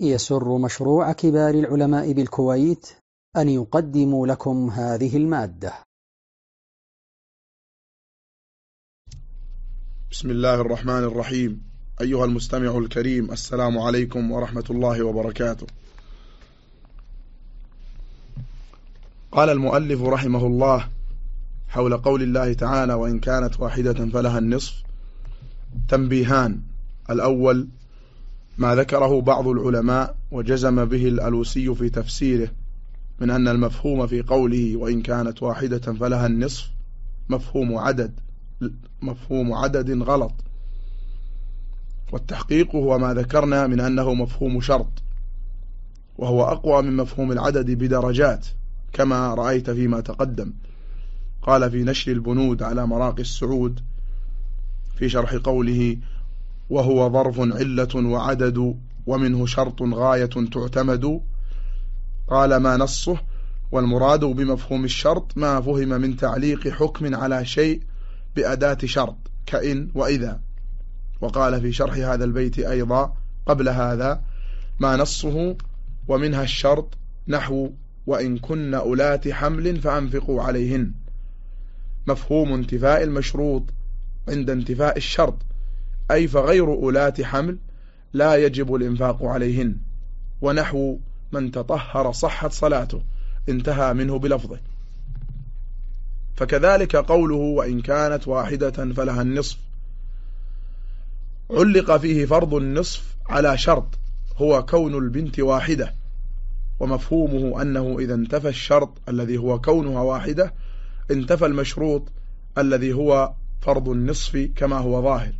يسر مشروع كبار العلماء بالكويت أن يقدم لكم هذه المادة. بسم الله الرحمن الرحيم. أيها المستمع الكريم السلام عليكم ورحمة الله وبركاته. قال المؤلف رحمه الله حول قول الله تعالى وإن كانت واحدة فلها النصف. تنبيهان. الأول ما ذكره بعض العلماء وجزم به الألوسي في تفسيره من أن المفهوم في قوله وإن كانت واحدة فلها النصف مفهوم عدد مفهوم عدد غلط. والتحقيق هو ما ذكرنا من أنه مفهوم شرط وهو أقوى من مفهوم العدد بدرجات كما رأيت فيما تقدم. قال في نشر البنود على مراقي السعود في شرح قوله وهو ظرف علة وعدد ومنه شرط غاية تعتمد. قال ما نصه؟ والمراد بمفهوم الشرط ما فهم من تعليق حكم على شيء بأداة شرط كإن وإذا. وقال في شرح هذا البيت أيضا قبل هذا ما نصه؟ ومنها الشرط نحو وإن كن أولات حمل فأنفقوا عليهن. مفهوم انتفاء المشروط عند انتفاء الشرط. أي فغير أولات حمل لا يجب الإنفاق عليهن ونحو من تطهر صحت صلاته انتهى منه بلفظه. فكذلك قوله وإن كانت واحدة فلها النصف. علق فيه فرض النصف على شرط هو كون البنت واحدة ومفهومه أنه إذا انتفى الشرط الذي هو كونها واحدة انتفى المشروط الذي هو فرض النصف كما هو ظاهر.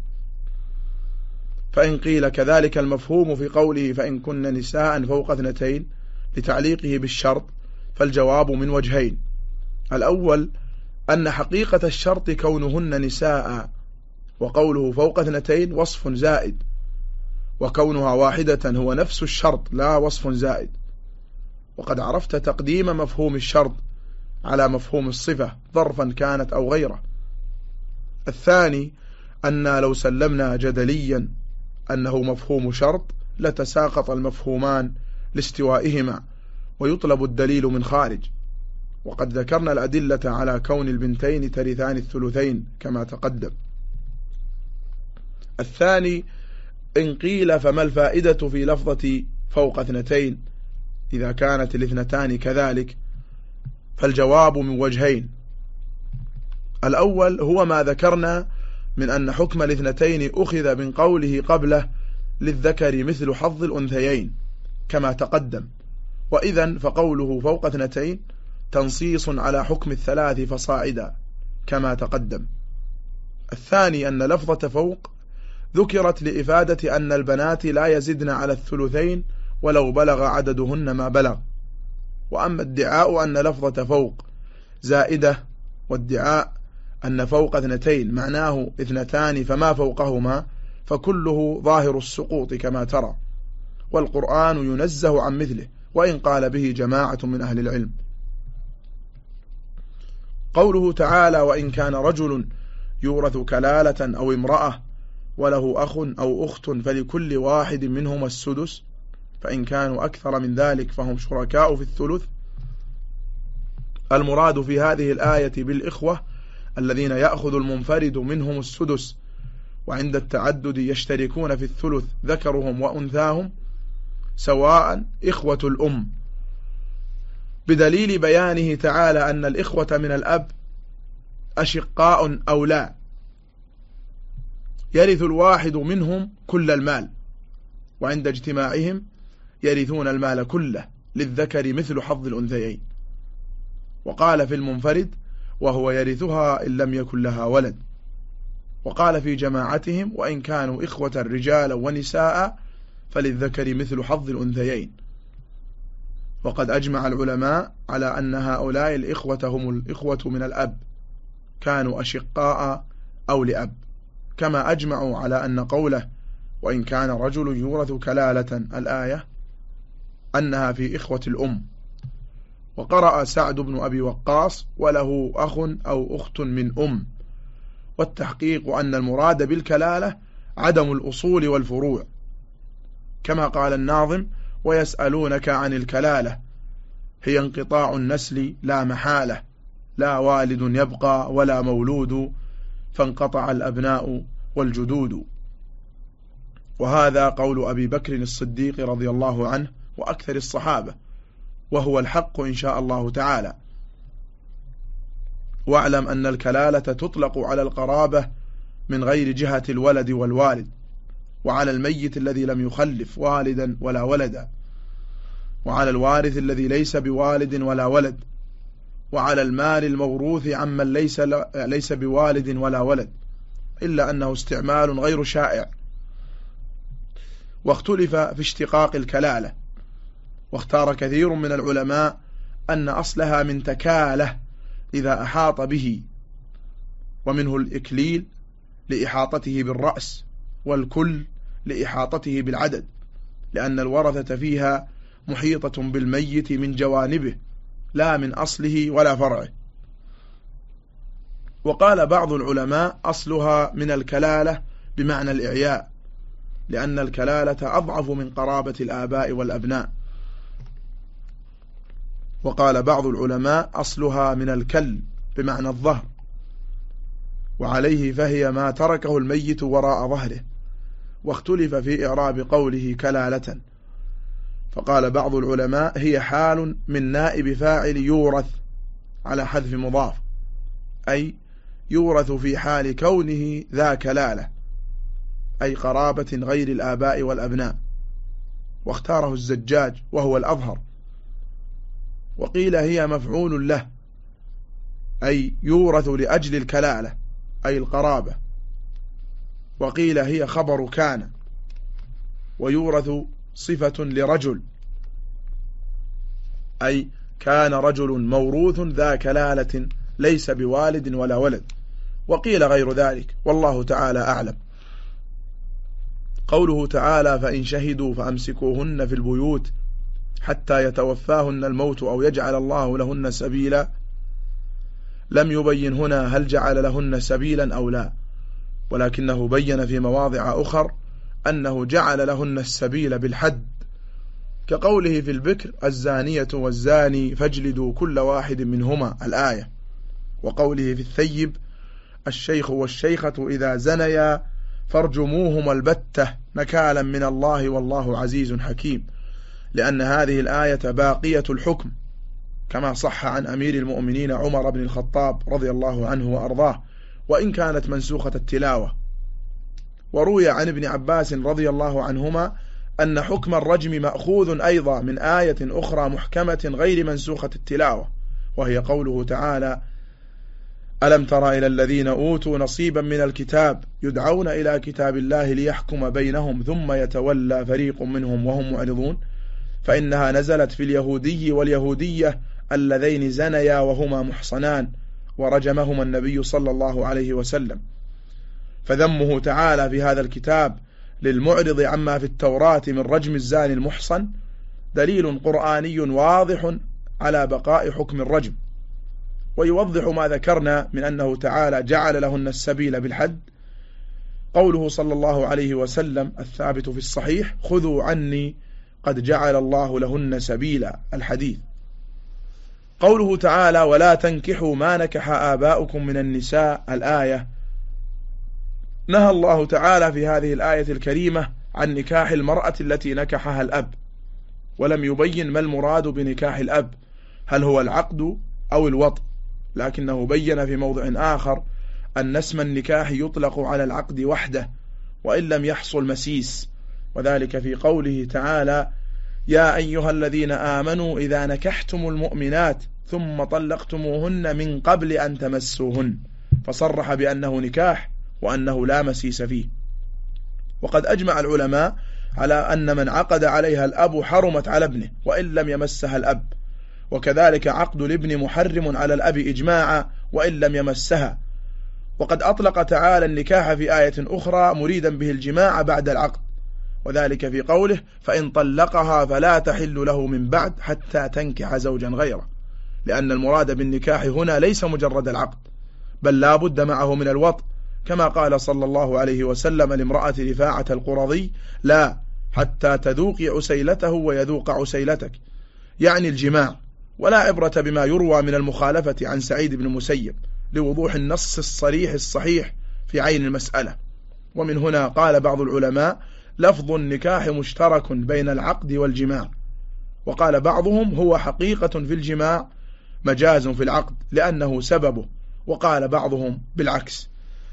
فإن قيل كذلك المفهوم في قوله فإن كن نساء فوق اثنتين لتعليقه بالشرط فالجواب من وجهين. الأول أن حقيقة الشرط كونهن نساء وقوله فوق اثنتين وصف زائد وكونها واحدة هو نفس الشرط لا وصف زائد. وقد عرفت تقديم مفهوم الشرط على مفهوم الصفة ظرفا كانت أو غيره. الثاني أن لو سلمنا جدليا أنه مفهوم شرط لتساقط المفهومان لاستوائهما ويطلب الدليل من خارج. وقد ذكرنا الأدلة على كون البنتين ترثان الثلثين كما تقدم. الثاني إن قيل فما الفائدة في لفظة فوق اثنتين؟ إذا كانت الاثنتان كذلك فالجواب من وجهين. الأول هو ما ذكرنا من أن حكم الاثنتين أخذ من قوله قبله للذكر مثل حظ الأنثيين كما تقدم. وإذا فقوله فوق اثنتين تنصيص على حكم الثلاث فصاعدا كما تقدم. الثاني أن لفظة فوق ذكرت لإفادة أن البنات لا يزدن على الثلثين ولو بلغ عددهن ما بلغ. وأما ادعاء أن لفظة فوق زائدة وادعاء أن فوق اثنتين معناه اثنتان فما فوقهما فكله ظاهر السقوط كما ترى. والقرآن ينزه عن مثله وإن قال به جماعة من أهل العلم. قوله تعالى وإن كان رجل يورث كلالة أو امرأة وله أخ أو أخت فلكل واحد منهما السدس فإن كانوا أكثر من ذلك فهم شركاء في الثلث. المراد في هذه الآية بالإخوة الذين يأخذ المنفرد منهم السدس وعند التعدد يشتركون في الثلث ذكرهم وأنثاهم سواء إخوة الأم. بدليل بيانه تعالى أن الإخوة من الأب أشقاء أو لا يرث الواحد منهم كل المال وعند اجتماعهم يرثون المال كله للذكر مثل حظ الأنثيين. وقال في المنفرد وهو يرثها إن لم يكن لها ولد. وقال في جماعتهم وإن كانوا إخوة رجالا ونساء فللذكر مثل حظ الأنثيين. وقد أجمع العلماء على أن هؤلاء الإخوة هم الإخوة من الأب كانوا أشقاء أو لأب. كما أجمعوا على أن قوله وإن كان رجل يورث كلالة الآية أنها في إخوة الأم. وقرأ سعد بن أبي وقاص وله أخ أو أخت من أم. والتحقيق أن المراد بالكلالة عدم الأصول والفروع. كما قال الناظم ويسألونك عن الكلالة. هي انقطاع النسل لا محالة. لا والد يبقى ولا مولود فانقطع الأبناء والجدود. وهذا قول أبي بكر الصديق رضي الله عنه وأكثر الصحابة. وهو الحق إن شاء الله تعالى. واعلم أن الكلالة تطلق على القرابة من غير جهة الولد والوالد وعلى الميت الذي لم يخلف والدا ولا ولدا وعلى الوارث الذي ليس بوالد ولا ولد وعلى المال الموروث عمن ليس, ليس بوالد ولا ولد إلا أنه استعمال غير شائع. واختلف في اشتقاق الكلالة. واختار كثير من العلماء أن أصلها من تكالة إذا أحاط به ومنه الإكليل لإحاطته بالرأس والكل لإحاطته بالعدد لأن الورثة فيها محيطة بالميت من جوانبه لا من أصله ولا فرعه. وقال بعض العلماء أصلها من الكلالة بمعنى الإعياء لأن الكلالة أضعف من قرابة الآباء والأبناء. وقال بعض العلماء أصلها من الكل بمعنى الظهر. وعليه فهي ما تركه الميت وراء ظهره. واختلف في إعراب قوله كلالة. فقال بعض العلماء هي حال من نائب فاعل يورث على حذف مضاف. أي يورث في حال كونه ذا كلالة أي قرابة غير الآباء والأبناء. واختاره الزجاج وهو الأظهر. وقيل هي مفعول له أي يورث لأجل الكلالة أي القرابة. وقيل هي خبر كان ويورث صفة لرجل أي كان رجل موروث ذا كلالة ليس بوالد ولا ولد. وقيل غير ذلك والله تعالى أعلم. قوله تعالى فإن شهدوا فأمسكوهن في البيوت حتى يتوفاهن الموت أو يجعل الله لهن سبيلا. لم يبين هنا هل جعل لهن سبيلا أو لا ولكنه بين في مواضع أخر أنه جعل لهن السبيل بالحد. كقوله في البكر الزانية والزاني فاجلدوا كل واحد منهما الآية. وقوله في الثيب الشيخ والشيخة إذا زنيا فارجموهما البتة نكالا من الله والله عزيز حكيم. لأن هذه الآية باقية الحكم كما صح عن أمير المؤمنين عمر بن الخطاب رضي الله عنه وأرضاه وإن كانت منسوخة التلاوة. وروي عن ابن عباس رضي الله عنهما أن حكم الرجم مأخوذ أيضا من آية أخرى محكمة غير منسوخة التلاوة وهي قوله تعالى ألم تر إلى الذين أوتوا نصيبا من الكتاب يدعون إلى كتاب الله ليحكم بينهم ثم يتولى فريق منهم وهم معرضون؟ فإنها نزلت في اليهودي واليهودية اللذين زنيا وهما محصنان ورجمهما النبي صلى الله عليه وسلم. فذمه تعالى في هذا الكتاب للمعرض عما في التوراة من رجم الزاني المحصن دليل قرآني واضح على بقاء حكم الرجم. ويوضح ما ذكرنا من أنه تعالى جعل لهن السبيل بالحد. قوله صلى الله عليه وسلم الثابت في الصحيح خذوا عني قد جعل الله لهن سبيلا الحديث. قوله تعالى ولا تنكحوا ما نكح آباؤكم من النساء. الآية نهى الله تعالى في هذه الآية الكريمة عن نكاح المرأة التي نكحها الأب ولم يبين ما المراد بنكاح الأب هل هو العقد أو الوط لكنه بين في موضع آخر أن اسم النكاح يطلق على العقد وحده وإن لم يحصل مسيس. وذلك في قوله تعالى يا أيها الذين آمنوا إذا نكحتم المؤمنات ثم طلقتموهن من قبل أن تمسوهن فصرح بأنه نكاح وأنه لا مسيس فيه. وقد أجمع العلماء على أن من عقد عليها الأب حرمت على ابنه وإن لم يمسها الأب. وكذلك عقد الابن محرم على الأب إجماعا وإن لم يمسها. وقد أطلق تعالى النكاح في آية أخرى مريدا به الجماع بعد العقد. وذلك في قوله فإن طلقها فلا تحل له من بعد حتى تنكح زوجا غيره لأن المراد بالنكاح هنا ليس مجرد العقد بل لا بد معه من الوط كما قال صلى الله عليه وسلم لامرأة رفاعة القرظي لا حتى تذوقي عسيلته ويذوق عسيلتك. يعني الجماع ولا عبرة بما يروى من المخالفة عن سعيد بن مسيب لوضوح النص الصريح الصحيح في عين المسألة. ومن هنا قال بعض العلماء لفظ النكاح مشترك بين العقد والجماع. وقال بعضهم هو حقيقة في الجماع مجاز في العقد لأنه سببه. وقال بعضهم بالعكس.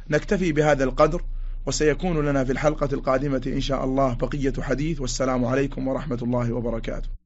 نكتفي بهذا القدر وسيكون لنا في الحلقة القادمة إن شاء الله بقية حديث والسلام عليكم ورحمة الله وبركاته.